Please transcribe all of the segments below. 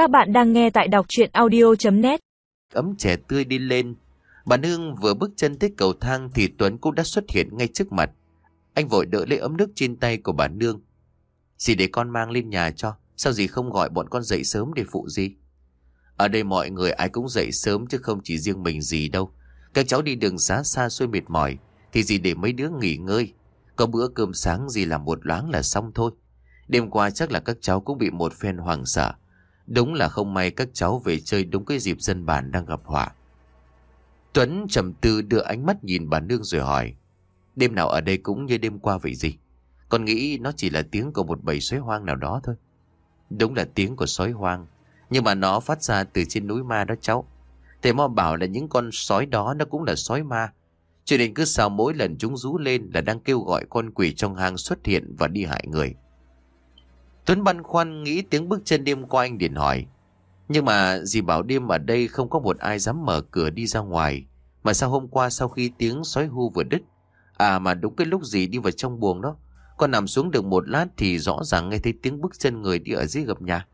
Các bạn đang nghe tại đọc chuyện audio.net Ấm trẻ tươi đi lên. Bà Nương vừa bước chân tới cầu thang thì Tuấn cũng đã xuất hiện ngay trước mặt. Anh vội đỡ lấy ấm nước trên tay của bà Nương. Dì để con mang lên nhà cho. Sao dì không gọi bọn con dậy sớm để phụ gì? Ở đây mọi người ai cũng dậy sớm chứ không chỉ riêng mình dì đâu. Các cháu đi đường xá xa xôi mệt mỏi thì dì để mấy đứa nghỉ ngơi. Có bữa cơm sáng dì làm một loáng là xong thôi. Đêm qua chắc là các cháu cũng bị một phen hoàng sợ. Đúng là không may các cháu về chơi đúng cái dịp dân bản đang gặp họa. Tuấn trầm tư đưa ánh mắt nhìn bà Nương rồi hỏi. Đêm nào ở đây cũng như đêm qua vậy gì? Con nghĩ nó chỉ là tiếng của một bầy sói hoang nào đó thôi. Đúng là tiếng của sói hoang. Nhưng mà nó phát ra từ trên núi ma đó cháu. Thầy Mo bảo là những con sói đó nó cũng là sói ma. Cho nên cứ sao mỗi lần chúng rú lên là đang kêu gọi con quỷ trong hang xuất hiện và đi hại người. Tuấn băn khoăn nghĩ tiếng bước chân đêm qua anh điện hỏi. Nhưng mà dì bảo đêm ở đây không có một ai dám mở cửa đi ra ngoài. Mà sao hôm qua sau khi tiếng sói hu vừa đứt. À mà đúng cái lúc gì đi vào trong buồng đó. Con nằm xuống được một lát thì rõ ràng nghe thấy tiếng bước chân người đi ở dưới gầm nhà.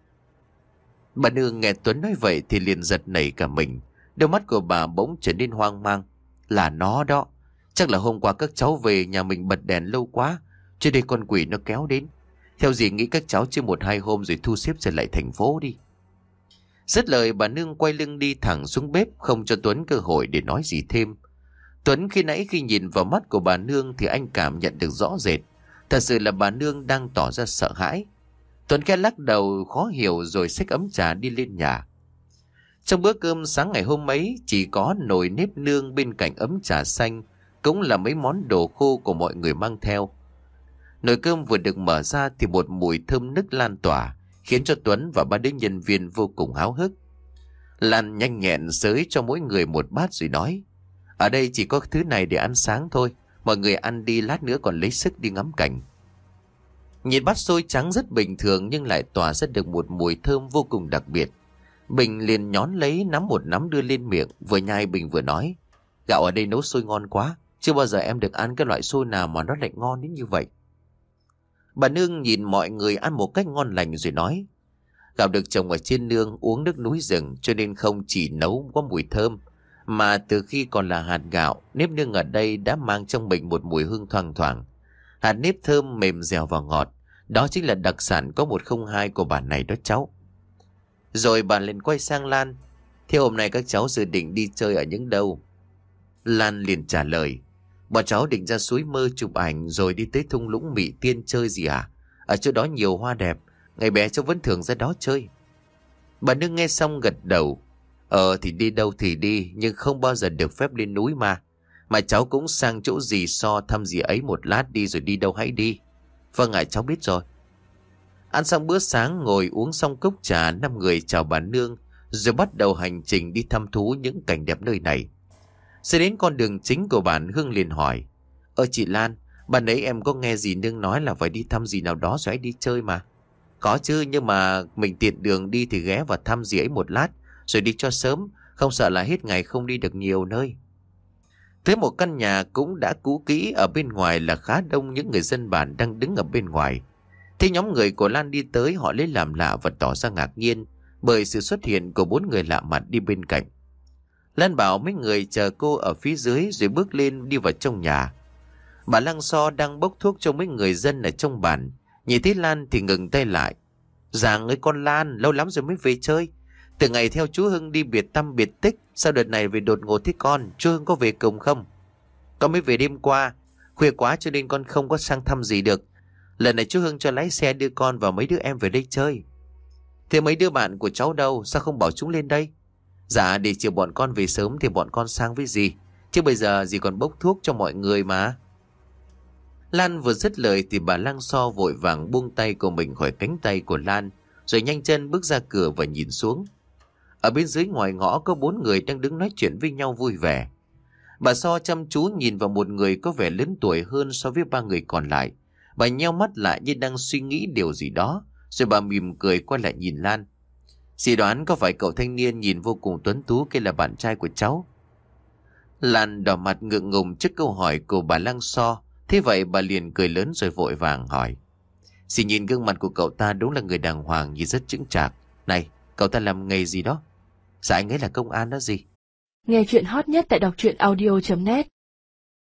Bà nương nghe Tuấn nói vậy thì liền giật nảy cả mình. Đôi mắt của bà bỗng trở nên hoang mang. Là nó đó. Chắc là hôm qua các cháu về nhà mình bật đèn lâu quá. Cho đây con quỷ nó kéo đến. Theo dì nghĩ các cháu chưa một hai hôm rồi thu xếp trở lại thành phố đi. Dứt lời, bà Nương quay lưng đi thẳng xuống bếp, không cho Tuấn cơ hội để nói gì thêm. Tuấn khi nãy khi nhìn vào mắt của bà Nương thì anh cảm nhận được rõ rệt. Thật sự là bà Nương đang tỏ ra sợ hãi. Tuấn khẽ lắc đầu, khó hiểu rồi xách ấm trà đi lên nhà. Trong bữa cơm sáng ngày hôm ấy, chỉ có nồi nếp nương bên cạnh ấm trà xanh, cũng là mấy món đồ khô của mọi người mang theo. Nồi cơm vừa được mở ra thì một mùi thơm nức lan tỏa, khiến cho Tuấn và ba đứa nhân viên vô cùng háo hức. Lan nhanh nhẹn sới cho mỗi người một bát rồi nói, ở đây chỉ có thứ này để ăn sáng thôi, mọi người ăn đi lát nữa còn lấy sức đi ngắm cảnh. Nhìn bát xôi trắng rất bình thường nhưng lại tỏa ra được một mùi thơm vô cùng đặc biệt. Bình liền nhón lấy nắm một nắm đưa lên miệng, vừa nhai Bình vừa nói. Gạo ở đây nấu xôi ngon quá, chưa bao giờ em được ăn cái loại xôi nào mà nó lại ngon đến như vậy. Bà Nương nhìn mọi người ăn một cách ngon lành rồi nói. Gạo được trồng ở trên nương uống nước núi rừng cho nên không chỉ nấu có mùi thơm. Mà từ khi còn là hạt gạo, nếp nương ở đây đã mang trong mình một mùi hương thoang thoảng. Hạt nếp thơm mềm dẻo và ngọt. Đó chính là đặc sản có một không hai của bản này đó cháu. Rồi bà liền quay sang Lan. Thế hôm nay các cháu dự định đi chơi ở những đâu? Lan liền trả lời. Bọn cháu định ra suối mơ chụp ảnh rồi đi tới thung lũng Mỹ Tiên chơi gì à? Ở chỗ đó nhiều hoa đẹp, ngày bé cháu vẫn thường ra đó chơi. Bà Nương nghe xong gật đầu. Ờ thì đi đâu thì đi, nhưng không bao giờ được phép lên núi mà. Mà cháu cũng sang chỗ gì so thăm gì ấy một lát đi rồi đi đâu hãy đi. Vâng ạ cháu biết rồi. Ăn xong bữa sáng ngồi uống xong cốc trà năm người chào bà Nương rồi bắt đầu hành trình đi thăm thú những cảnh đẹp nơi này. Sẽ đến con đường chính của bạn Hương liền hỏi. Ơ chị Lan, bạn ấy em có nghe gì Nương nói là phải đi thăm gì nào đó rồi ấy đi chơi mà. Có chứ nhưng mà mình tiện đường đi thì ghé vào thăm gì ấy một lát rồi đi cho sớm. Không sợ là hết ngày không đi được nhiều nơi. Tới một căn nhà cũng đã cũ kỹ ở bên ngoài là khá đông những người dân bản đang đứng ở bên ngoài. Thế nhóm người của Lan đi tới họ lấy làm lạ và tỏ ra ngạc nhiên bởi sự xuất hiện của bốn người lạ mặt đi bên cạnh. Lan bảo mấy người chờ cô ở phía dưới rồi bước lên đi vào trong nhà. Bà Lăng So đang bốc thuốc cho mấy người dân ở trong bàn. Nhìn thấy Lan thì ngừng tay lại. Dạ, Giàng ơi con Lan, lâu lắm rồi mới về chơi. Từ ngày theo chú Hưng đi biệt tâm biệt tích, sao đợt này về đột ngột thế con, chú Hưng có về cùng không? Con mới về đêm qua, khuya quá cho nên con không có sang thăm gì được. Lần này chú Hưng cho lái xe đưa con và mấy đứa em về đây chơi. Thế mấy đứa bạn của cháu đâu, sao không bảo chúng lên đây? Dạ để chiều bọn con về sớm thì bọn con sang với gì Chứ bây giờ dì còn bốc thuốc cho mọi người mà. Lan vừa dứt lời thì bà Lăng So vội vàng buông tay của mình khỏi cánh tay của Lan, Rồi nhanh chân bước ra cửa và nhìn xuống. Ở bên dưới ngoài ngõ có bốn người đang đứng nói chuyện với nhau vui vẻ. Bà So chăm chú nhìn vào một người có vẻ lớn tuổi hơn so với ba người còn lại. Bà nheo mắt lại như đang suy nghĩ điều gì đó, Rồi bà mỉm cười quay lại nhìn Lan. Dì đoán có phải cậu thanh niên nhìn vô cùng tuấn tú kia là bạn trai của cháu? Lan đỏ mặt ngượng ngùng trước câu hỏi của bà Lăng So. Thế vậy bà liền cười lớn rồi vội vàng hỏi. Dì nhìn gương mặt của cậu ta đúng là người đàng hoàng nhìn rất chững chạc. Này, Cậu ta làm nghề gì đó Dạ anh ấy là công an đó gì Nghe chuyện hot nhất tại đọc truyện audio.net